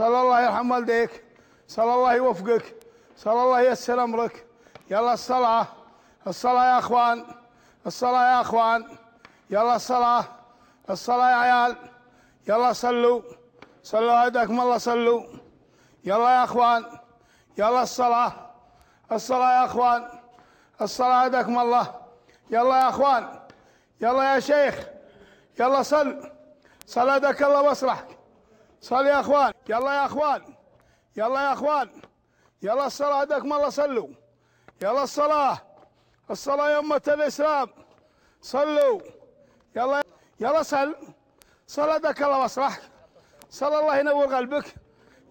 صلى الله يرحم والديك صلى الله يوفقك صلى الله ييسر أمرك. يلا الصلاة الصلاة يا أخوان الصلاة يا أخوان. يلا الصلاة الصلاة يا عيال. يلا صلوا صلوا هداكم الله صلوا. يلا يا أخوان يلا الصلاة الصلاة يا أخوان الصلاة هداكم الله. يلا يا أخوان يلا يا شيخ يلا صل. صل هداك الله واصلحك صل يا اخوان. يلا يا اخوان. يلا يا اخوان. يلا الصلاة هداكم الله صلوا. يلا الصلاة. الصلاة يا أمة الإسلام. صلوا. يلا. يلا صل. صل هداك الله واصلحك صل الله ينور قلبك.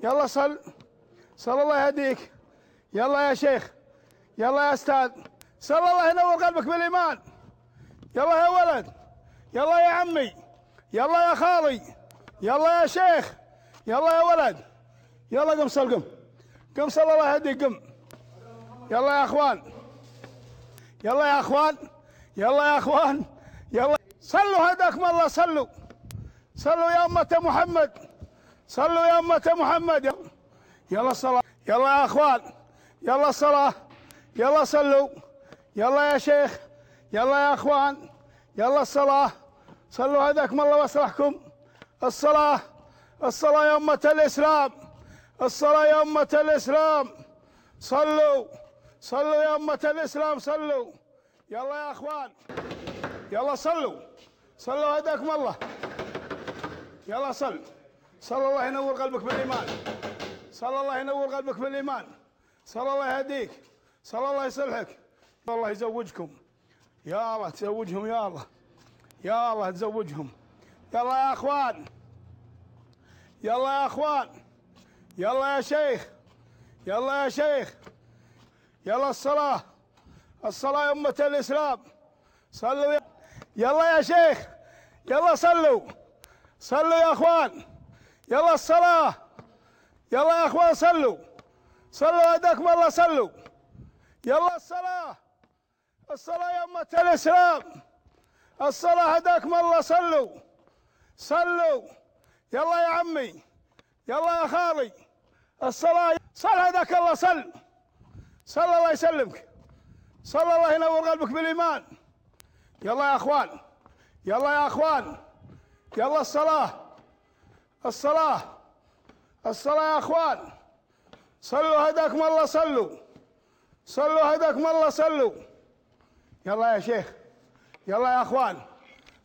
يلا صل. صل الله يهديك. يلا يا شيخ. يلا يا أستاذ. صل الله ينور قلبك بالإيمان. يلا يا ولد. يلا يا عمي. يلا يا خالي. يلا يا شيخ. يلا يا ولد. يلا قم صل قم. صل الله يهديك قم. يلا يا اخوان. يلا يا اخوان. يلا يا اخوان. يلا. صلوا هداكم الله صلوا صلوا يا أمة محمد. صلوا يا أمة محمد. يلا, يلا الصلاة يلا يا أخوان. يلا الصلاة يلا صلوا يلا يا شيخ. يلا يا أخوان. يلا الصلاة. صلوا هداكم الله واصلحكم الصلاة. الصلاة يا أمة الإسلام. الصلاة يا أمة الإسلام. صلوا. صلوا يا أمة الإسلام صلوا. يلا يا أخوان. يلا صلوا. صلوا هداكم الله. يلا صل. صلى الله ينور قلبك بالإيمان. صلى الله ينور قلبك بالإيمان. صلى الله يهديك. صلى الله يصلحك. الله يزوجكم. يا الله تزوجهم يا الله. يا الله تزوجهم. يلا يا أخوان. يلا يا اخوان. يلا يا شيخ. يلا يا شيخ. يلا الصلاة. الصلاة يا أمة الإسلام. صلوا يلا يا شيخ. يلا صلوا. صلوا يا اخوان. يلا الصلاة. يلا يا اخوان صلوا. صلوا هداكم الله صلوا. يلا الصلاة. الصلاة يا أمة الإسلام. الصلاة هداكم الله صلوا. صلوا. يلا يا عمي يلا يا خالي الصلاة صل هداك الله صل. صل الله يسلمك. صل الله ينور قلبك بالإيمان. يلا يا أخوان يلا يا أخوان يلا الصلاة الصلاة الصلاة يا أخوان. صلوا هداكم الله صلوا. صلوا هداكم الله صلوا. يلا يا شيخ يلا يا أخوان.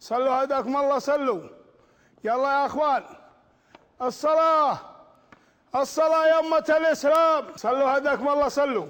صلوا هداكم الله صلوا. يلا يا أخوان الصلاة الصلاة يا أمة الإسلام. صلوا هداكم الله صلوا.